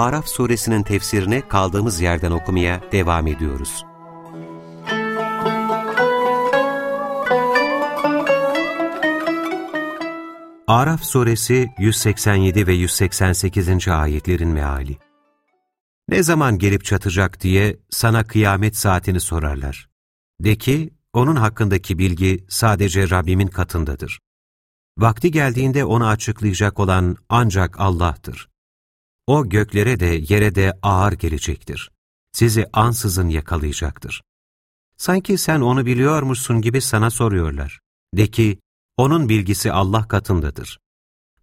Araf suresinin tefsirini kaldığımız yerden okumaya devam ediyoruz. Araf suresi 187 ve 188. ayetlerin meali. Ne zaman gelip çatacak diye sana kıyamet saatini sorarlar. De ki, onun hakkındaki bilgi sadece Rabbimin katındadır. Vakti geldiğinde onu açıklayacak olan ancak Allah'tır. O göklere de yere de ağır gelecektir. Sizi ansızın yakalayacaktır. Sanki sen onu biliyormuşsun gibi sana soruyorlar. De ki, onun bilgisi Allah katındadır.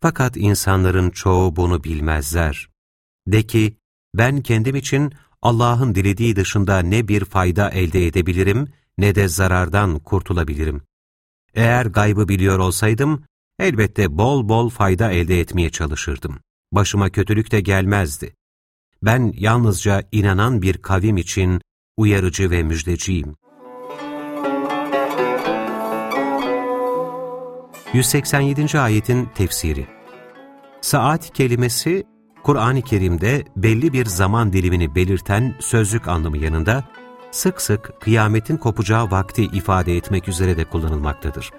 Fakat insanların çoğu bunu bilmezler. De ki, ben kendim için Allah'ın dilediği dışında ne bir fayda elde edebilirim, ne de zarardan kurtulabilirim. Eğer gaybı biliyor olsaydım, elbette bol bol fayda elde etmeye çalışırdım. Başıma kötülük de gelmezdi. Ben yalnızca inanan bir kavim için uyarıcı ve müjdeciyim. 187. ayetin tefsiri Saat kelimesi, Kur'an-ı Kerim'de belli bir zaman dilimini belirten sözlük anlamı yanında, sık sık kıyametin kopacağı vakti ifade etmek üzere de kullanılmaktadır.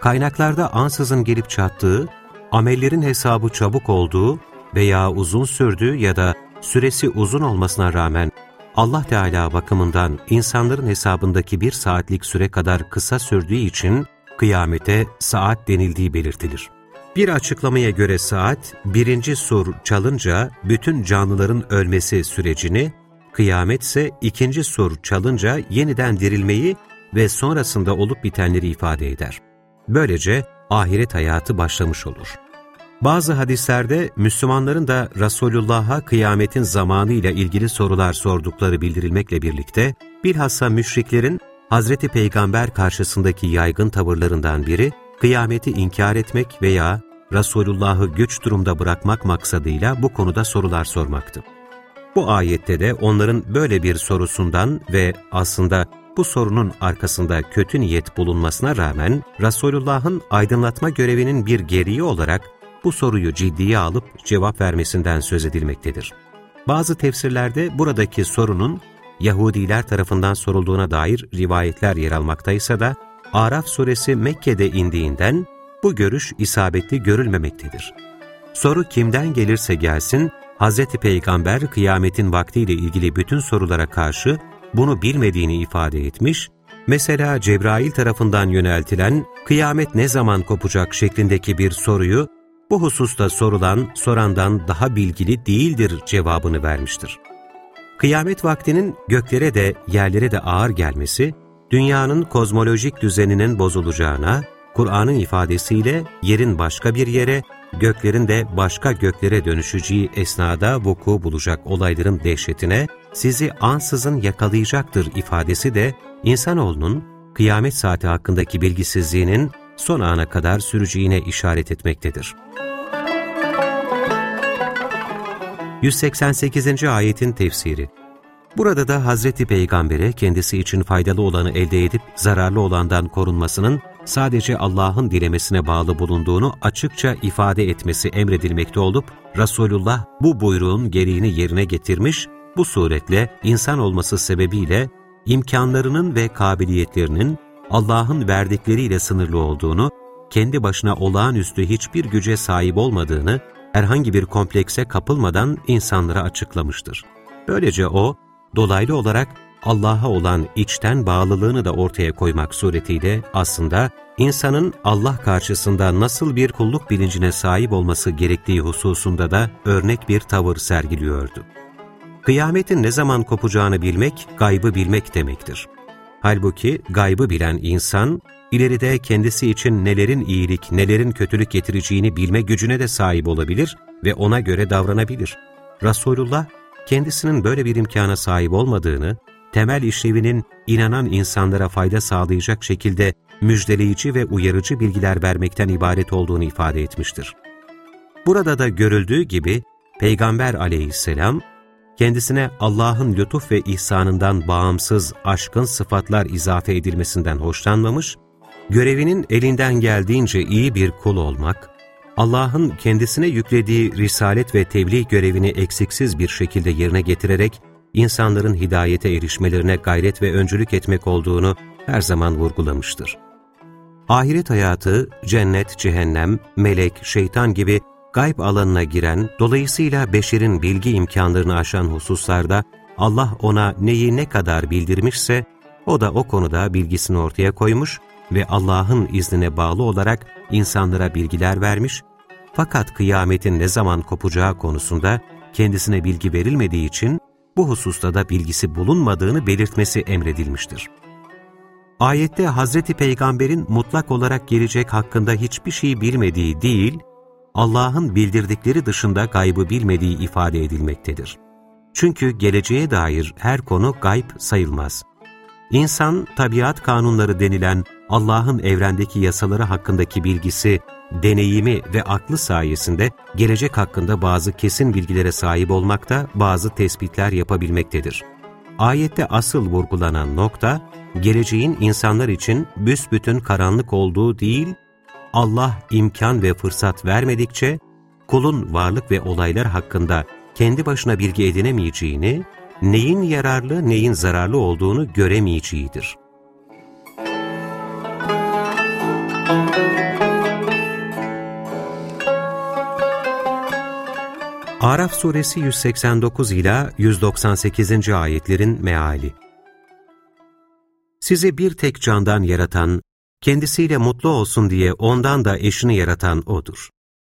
Kaynaklarda ansızın gelip çattığı, amellerin hesabı çabuk olduğu veya uzun sürdüğü ya da süresi uzun olmasına rağmen Allah Teala bakımından insanların hesabındaki bir saatlik süre kadar kısa sürdüğü için kıyamete saat denildiği belirtilir. Bir açıklamaya göre saat, birinci sur çalınca bütün canlıların ölmesi sürecini, kıyamet ise ikinci sur çalınca yeniden dirilmeyi ve sonrasında olup bitenleri ifade eder. Böylece ahiret hayatı başlamış olur. Bazı hadislerde Müslümanların da Resulullah'a kıyametin zamanı ile ilgili sorular sordukları bildirilmekle birlikte, bilhassa müşriklerin Hazreti Peygamber karşısındaki yaygın tavırlarından biri, kıyameti inkar etmek veya Resulullah'ı güç durumda bırakmak maksadıyla bu konuda sorular sormaktı. Bu ayette de onların böyle bir sorusundan ve aslında bu sorunun arkasında kötü niyet bulunmasına rağmen Resulullah'ın aydınlatma görevinin bir gereği olarak bu soruyu ciddiye alıp cevap vermesinden söz edilmektedir. Bazı tefsirlerde buradaki sorunun Yahudiler tarafından sorulduğuna dair rivayetler yer almaktaysa da Araf suresi Mekke'de indiğinden bu görüş isabetli görülmemektedir. Soru kimden gelirse gelsin, Hz. Peygamber kıyametin vaktiyle ilgili bütün sorulara karşı bunu bilmediğini ifade etmiş, mesela Cebrail tarafından yöneltilen kıyamet ne zaman kopacak şeklindeki bir soruyu bu hususta sorulan sorandan daha bilgili değildir cevabını vermiştir. Kıyamet vaktinin göklere de yerlere de ağır gelmesi, dünyanın kozmolojik düzeninin bozulacağına, Kur'an'ın ifadesiyle yerin başka bir yere, göklerin de başka göklere dönüşeceği esnada vuku bulacak olayların dehşetine sizi ansızın yakalayacaktır ifadesi de insanoğlunun kıyamet saati hakkındaki bilgisizliğinin son ana kadar süreceğine işaret etmektedir. 188. ayetin tefsiri Burada da Hazreti Peygamber'e kendisi için faydalı olanı elde edip zararlı olandan korunmasının sadece Allah'ın dilemesine bağlı bulunduğunu açıkça ifade etmesi emredilmekte olup, Resulullah bu buyruğun gereğini yerine getirmiş, bu suretle insan olması sebebiyle imkanlarının ve kabiliyetlerinin Allah'ın verdikleriyle sınırlı olduğunu, kendi başına olağanüstü hiçbir güce sahip olmadığını, herhangi bir komplekse kapılmadan insanlara açıklamıştır. Böylece o, dolaylı olarak Allah'a olan içten bağlılığını da ortaya koymak suretiyle aslında insanın Allah karşısında nasıl bir kulluk bilincine sahip olması gerektiği hususunda da örnek bir tavır sergiliyordu. Kıyametin ne zaman kopacağını bilmek, gaybı bilmek demektir. Halbuki gaybı bilen insan, ileride kendisi için nelerin iyilik, nelerin kötülük getireceğini bilme gücüne de sahip olabilir ve ona göre davranabilir. Resulullah, kendisinin böyle bir imkana sahip olmadığını, temel işlevinin inanan insanlara fayda sağlayacak şekilde müjdeleyici ve uyarıcı bilgiler vermekten ibaret olduğunu ifade etmiştir. Burada da görüldüğü gibi Peygamber aleyhisselam, kendisine Allah'ın lütuf ve ihsanından bağımsız aşkın sıfatlar izafe edilmesinden hoşlanmamış, görevinin elinden geldiğince iyi bir kul olmak, Allah'ın kendisine yüklediği risalet ve tebliğ görevini eksiksiz bir şekilde yerine getirerek insanların hidayete erişmelerine gayret ve öncülük etmek olduğunu her zaman vurgulamıştır. Ahiret hayatı, cennet, cehennem, melek, şeytan gibi gayb alanına giren, dolayısıyla beşerin bilgi imkanlarını aşan hususlarda Allah ona neyi ne kadar bildirmişse, o da o konuda bilgisini ortaya koymuş ve Allah'ın iznine bağlı olarak insanlara bilgiler vermiş, fakat kıyametin ne zaman kopacağı konusunda kendisine bilgi verilmediği için bu hususta da bilgisi bulunmadığını belirtmesi emredilmiştir. Ayette Hazreti Peygamber'in mutlak olarak gelecek hakkında hiçbir şey bilmediği değil, Allah'ın bildirdikleri dışında gaybı bilmediği ifade edilmektedir. Çünkü geleceğe dair her konu gayb sayılmaz. İnsan, tabiat kanunları denilen Allah'ın evrendeki yasaları hakkındaki bilgisi, deneyimi ve aklı sayesinde gelecek hakkında bazı kesin bilgilere sahip olmakta, bazı tespitler yapabilmektedir. Ayette asıl vurgulanan nokta, geleceğin insanlar için büsbütün karanlık olduğu değil, Allah imkan ve fırsat vermedikçe, kulun varlık ve olaylar hakkında kendi başına bilgi edinemeyeceğini, neyin yararlı neyin zararlı olduğunu göremeyeceğidir. Araf suresi 189 ila 198. ayetlerin meali. Sizi bir tek candan yaratan, kendisiyle mutlu olsun diye ondan da eşini yaratan O'dur.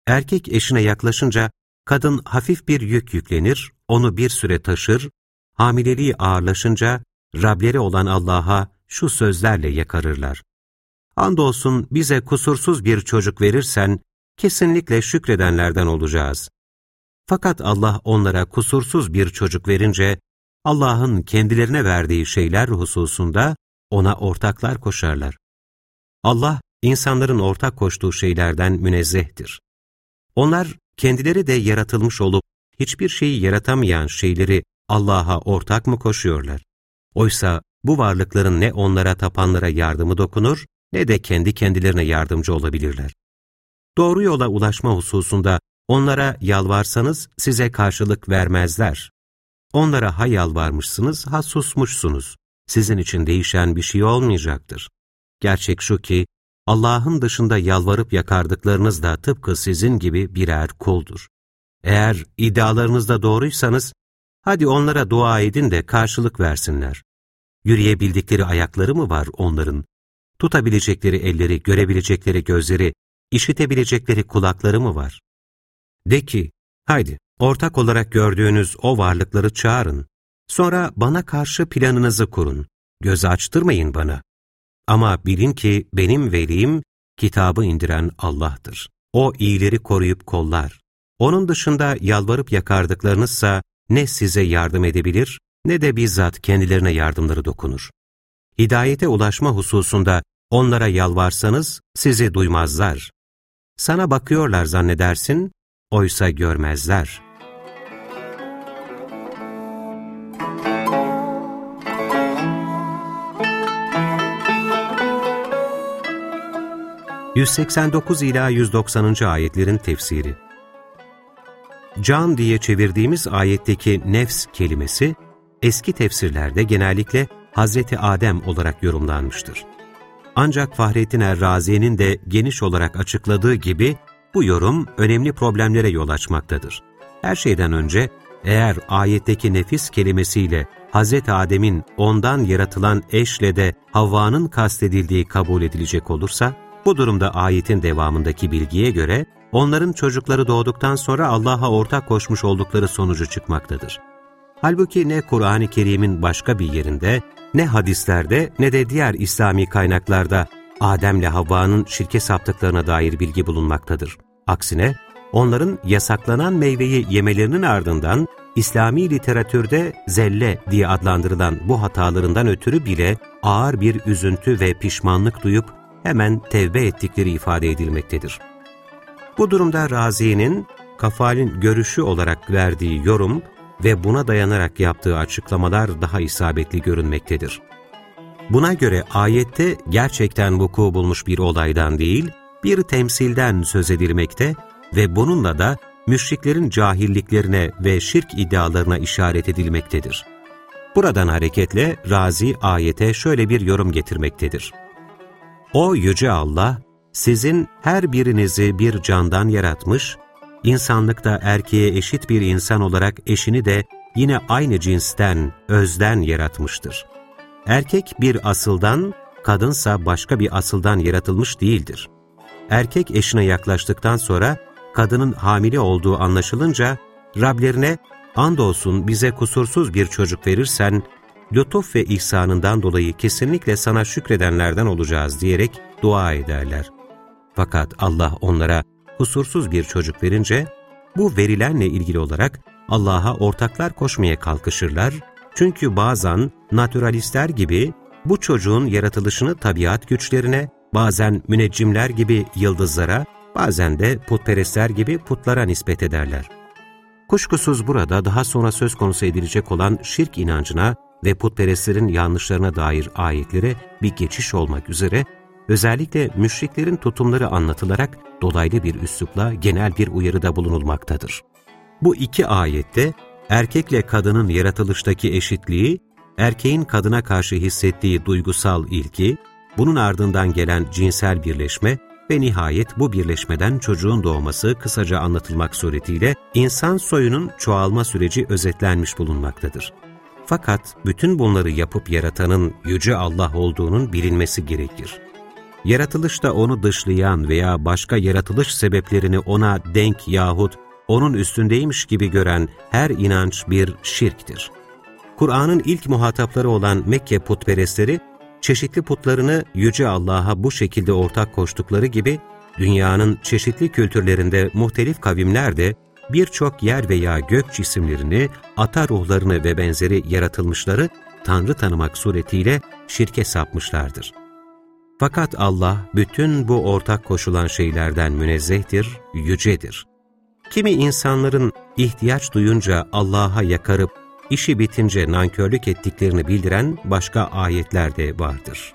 Erkek eşine yaklaşınca, kadın hafif bir yük yüklenir, onu bir süre taşır, hamileliği ağırlaşınca, Rableri olan Allah'a şu sözlerle yakarırlar. Andolsun bize kusursuz bir çocuk verirsen, kesinlikle şükredenlerden olacağız. Fakat Allah onlara kusursuz bir çocuk verince, Allah'ın kendilerine verdiği şeyler hususunda ona ortaklar koşarlar. Allah, insanların ortak koştuğu şeylerden münezzehtir. Onlar, kendileri de yaratılmış olup, hiçbir şeyi yaratamayan şeyleri Allah'a ortak mı koşuyorlar? Oysa bu varlıkların ne onlara tapanlara yardımı dokunur, ne de kendi kendilerine yardımcı olabilirler. Doğru yola ulaşma hususunda onlara yalvarsanız size karşılık vermezler. Onlara ha yalvarmışsınız, ha susmuşsunuz. Sizin için değişen bir şey olmayacaktır. Gerçek şu ki, Allah'ın dışında yalvarıp yakardıklarınız da tıpkı sizin gibi birer kuldur. Eğer iddialarınızda doğruysanız, hadi onlara dua edin de karşılık versinler. Yürüyebildikleri ayakları mı var onların? Tutabilecekleri elleri, görebilecekleri gözleri, işitebilecekleri kulakları mı var? De ki, haydi ortak olarak gördüğünüz o varlıkları çağırın. Sonra bana karşı planınızı kurun. Göz açtırmayın bana. Ama bilin ki benim velim, kitabı indiren Allah'tır. O iyileri koruyup kollar. Onun dışında yalvarıp yakardıklarınızsa ne size yardım edebilir ne de bizzat kendilerine yardımları dokunur. Hidayete ulaşma hususunda onlara yalvarsanız sizi duymazlar. Sana bakıyorlar zannedersin, oysa görmezler. ...189 ila 190. ayetlerin tefsiri Can diye çevirdiğimiz ayetteki nefs kelimesi, eski tefsirlerde genellikle Hazreti Adem olarak yorumlanmıştır. Ancak Fahrettin Errazi'nin de geniş olarak açıkladığı gibi bu yorum önemli problemlere yol açmaktadır. Her şeyden önce eğer ayetteki nefis kelimesiyle Hz. Adem'in ondan yaratılan eşle de Havva'nın kastedildiği kabul edilecek olursa, bu durumda ayetin devamındaki bilgiye göre onların çocukları doğduktan sonra Allah'a ortak koşmuş oldukları sonucu çıkmaktadır. Halbuki ne Kur'an-ı Kerim'in başka bir yerinde, ne hadislerde ne de diğer İslami kaynaklarda Adem'le Havva'nın şirke saptıklarına dair bilgi bulunmaktadır. Aksine onların yasaklanan meyveyi yemelerinin ardından İslami literatürde zelle diye adlandırılan bu hatalarından ötürü bile ağır bir üzüntü ve pişmanlık duyup hemen tevbe ettikleri ifade edilmektedir. Bu durumda Razi'nin Kafal'in görüşü olarak verdiği yorum ve buna dayanarak yaptığı açıklamalar daha isabetli görünmektedir. Buna göre ayette gerçekten vuku bulmuş bir olaydan değil, bir temsilden söz edilmekte ve bununla da müşriklerin cahilliklerine ve şirk iddialarına işaret edilmektedir. Buradan hareketle Razi ayete şöyle bir yorum getirmektedir. O Yüce Allah, sizin her birinizi bir candan yaratmış, insanlıkta erkeğe eşit bir insan olarak eşini de yine aynı cinsten, özden yaratmıştır. Erkek bir asıldan, kadınsa başka bir asıldan yaratılmış değildir. Erkek eşine yaklaştıktan sonra kadının hamile olduğu anlaşılınca Rablerine andolsun bize kusursuz bir çocuk verirsen lütuf ve ihsanından dolayı kesinlikle sana şükredenlerden olacağız diyerek dua ederler. Fakat Allah onlara kusursuz bir çocuk verince, bu verilenle ilgili olarak Allah'a ortaklar koşmaya kalkışırlar, çünkü bazen naturalistler gibi bu çocuğun yaratılışını tabiat güçlerine, bazen müneccimler gibi yıldızlara, bazen de putperestler gibi putlara nispet ederler. Kuşkusuz burada daha sonra söz konusu edilecek olan şirk inancına ve putperestlerin yanlışlarına dair ayetlere bir geçiş olmak üzere özellikle müşriklerin tutumları anlatılarak dolaylı bir üslupla genel bir uyarıda bulunulmaktadır. Bu iki ayette erkekle kadının yaratılıştaki eşitliği, erkeğin kadına karşı hissettiği duygusal ilgi, bunun ardından gelen cinsel birleşme ve nihayet bu birleşmeden çocuğun doğması kısaca anlatılmak suretiyle insan soyunun çoğalma süreci özetlenmiş bulunmaktadır. Fakat bütün bunları yapıp yaratanın Yüce Allah olduğunun bilinmesi gerekir. Yaratılışta onu dışlayan veya başka yaratılış sebeplerini ona denk yahut onun üstündeymiş gibi gören her inanç bir şirktir. Kur'an'ın ilk muhatapları olan Mekke putperestleri, çeşitli putlarını Yüce Allah'a bu şekilde ortak koştukları gibi, dünyanın çeşitli kültürlerinde muhtelif kavimler de birçok yer veya gök cisimlerini, ata ruhlarını ve benzeri yaratılmışları Tanrı tanımak suretiyle şirke sapmışlardır. Fakat Allah bütün bu ortak koşulan şeylerden münezzehtir, yücedir. Kimi insanların ihtiyaç duyunca Allah'a yakarıp işi bitince nankörlük ettiklerini bildiren başka ayetler de vardır.